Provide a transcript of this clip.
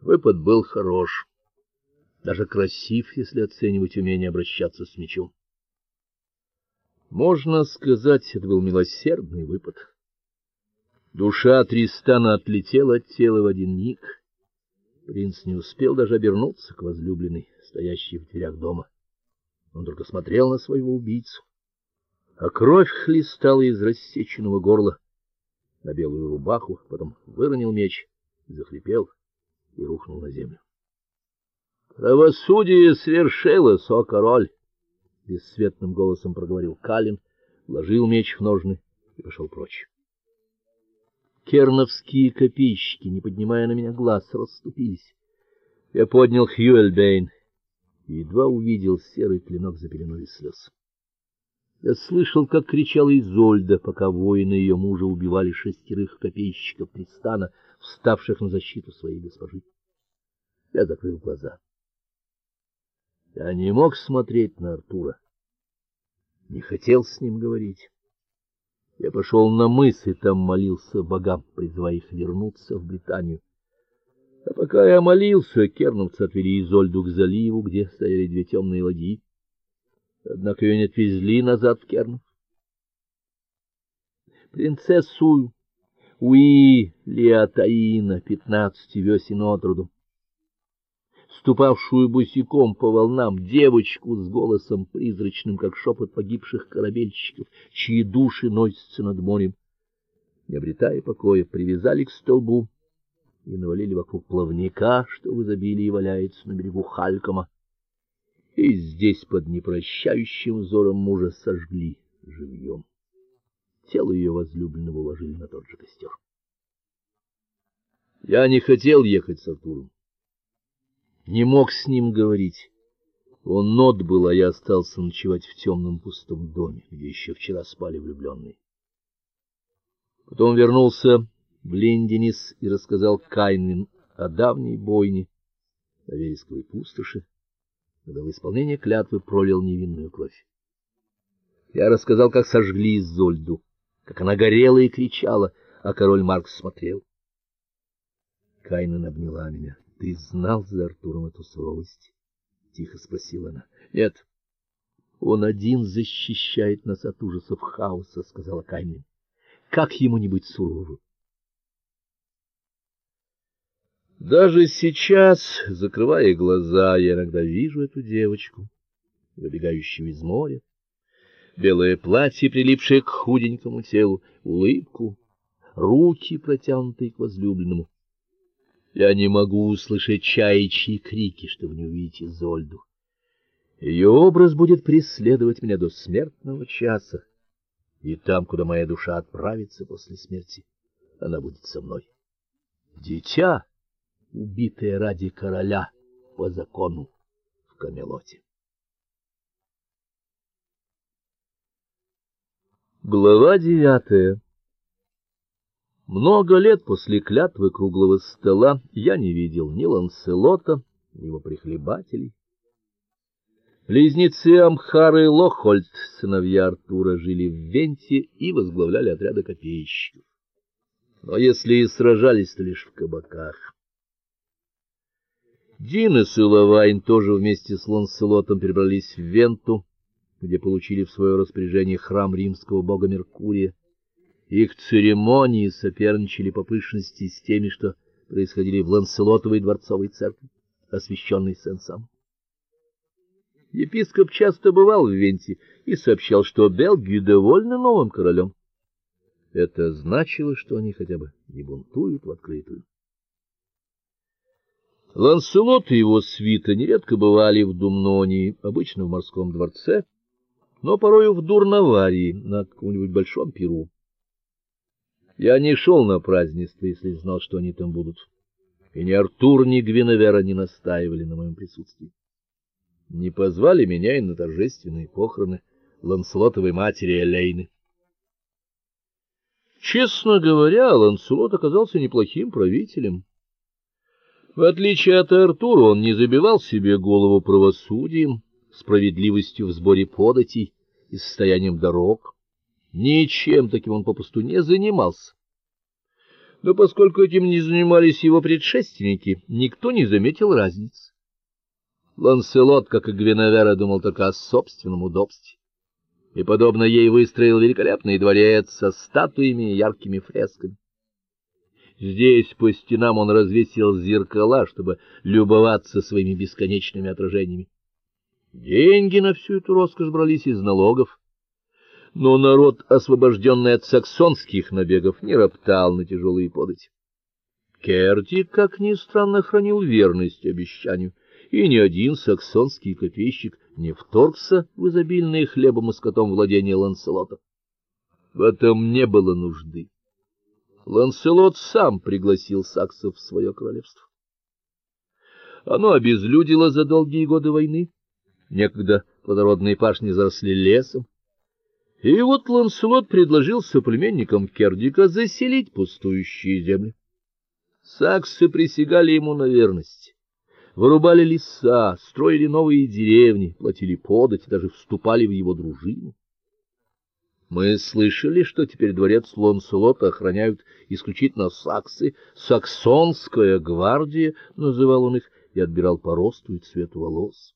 Выпад был хорош, даже красив, если оценивать умение обращаться с мечом. Можно сказать, это был милосердный выпад. Душа Тристана отлетела от тела в один миг. Принц не успел даже обернуться к возлюбленной, стоящей в дверях дома. Он только смотрел на своего убийцу, а кровь хлестала из рассеченного горла на белую рубаху, потом выронил меч, захрипел и рухнул на землю. Правосудие свершилось, о король, бесцветным голосом проговорил Калин, вложил меч в ножны и пошел прочь. Керновские копейщики, не поднимая на меня глаз, расступились. Я поднял Хьюэльбейн и едва увидел серый клинок за пеленой слез. Я слышал, как кричала Изольда, пока воины ее мужа убивали шестерых копейщиков Тристана, вставших на защиту своей госпожи. Я закрыл глаза. Я не мог смотреть на Артура. Не хотел с ним говорить. Я пошел на мыс и там молился богам, призывая их вернуться в Британию. А пока я молился, керновцы отвели Изольду к заливу, где стояли две темные ладьи. Однако ее не отвезли назад в Кернов. Принцессу Уи Леотаина, пятнадцати весен от роду, ступавшую босиком по волнам, девочку с голосом призрачным, как шепот погибших корабельщиков, чьи души носятся над морем, не обретая покоя, привязали к столбу и навалили вокруг плавника, что в изобилии валяется на берегу Халькома и здесь под непрощающим взором мужа сожгли живьем. Тело ее возлюбленного уложили на тот же костер. Я не хотел ехать с Артуром. Не мог с ним говорить. Он нот был, а я остался ночевать в темном пустом доме, где еще вчера спали влюбленные. Потом вернулся в Лендинис и рассказал Кайнвин о давней бойне на Вересковой пустоши когда в исполнение клятвы пролил невинную кровь. Я рассказал, как сожгли Изольду, как она горела и кричала, а король Маркс смотрел. Кайнен обняла меня. Ты знал за Артуром эту суровость? тихо спросила она. Нет. Он один защищает нас от ужасов хаоса, сказала Кайнен. Как ему не быть суровым? Даже сейчас, закрывая глаза, я иногда вижу эту девочку, выбегающую из моря, белое платье, прилипшее к худенькому телу, улыбку, руки, протянутые к возлюбленному. Я не могу услышать чаячьи крики, чтобы не увидеть Изольду. Ее образ будет преследовать меня до смертного часа, и там, куда моя душа отправится после смерти, она будет со мной. Дитя убитые ради короля по закону в Камелоте. Глава девятая. Много лет после клятвы круглого стола я не видел ни Ланселота, ни его прихлебателей. Близнецы Амхар и Лохольд, сыновья Артура, жили в Венте и возглавляли отряды копейщиков. Но если и сражались, то лишь в кабаках. Динес и Лавайн тоже вместе с Ланселотом перебрались в Венту, где получили в свое распоряжение храм римского бога Меркурия. Их церемонии соперничали по пышности с теми, что происходили в Ланселотовой дворцовой церкви, освященной Сен-Сам. Епископ часто бывал в Венте и сообщал, что Белги довольны новым королем. Это значило, что они хотя бы не бунтуют в открытую. Ланселот и его свита нередко бывали в Думнонии, обычно в морском дворце, но порою в Дурноварии, на каком-нибудь большом пиру. Я не шел на празднество, если знал, что они там будут. И ни Артур, ни Гвиневера не настаивали на моем присутствии. Не позвали меня и на торжественные похороны Ланселотовой матери Элейны. Честно говоря, Ланселот оказался неплохим правителем. В отличие от Артура, он не забивал себе голову правосудием, справедливостью в сборе податей и состоянием дорог. Ничем таким он попусту не занимался. Но поскольку этим не занимались его предшественники, никто не заметил разницы. Ланселот, как и Гвиневера, думал только о собственном удобстве. И подобно ей выстроил великолепный дворец со статуями и яркими фресками. Здесь по стенам он развесил зеркала, чтобы любоваться своими бесконечными отражениями. Деньги на всю эту роскошь брались из налогов, но народ, освобожденный от саксонских набегов, не роптал на тяжелые подати. Керти, как ни странно, хранил верность обещанию, и ни один саксонский копейщик не вторгся в изобильные хлебом и скотом владения Ланселота. В этом не было нужды. Ланселот сам пригласил саксов в свое королевство. Оно обезлюдило за долгие годы войны. Некогда плодородные пашни заросли лесом, и вот Ланселот предложил соплеменникам Кердика заселить пустующие земли. Саксы присягали ему на верность, вырубали леса, строили новые деревни, платили подать даже вступали в его дружину. Мы слышали, что теперь дворец Ланселота охраняют исключительно саксы, саксонская гвардия, называл он их, и отбирал по росту и цвету волос.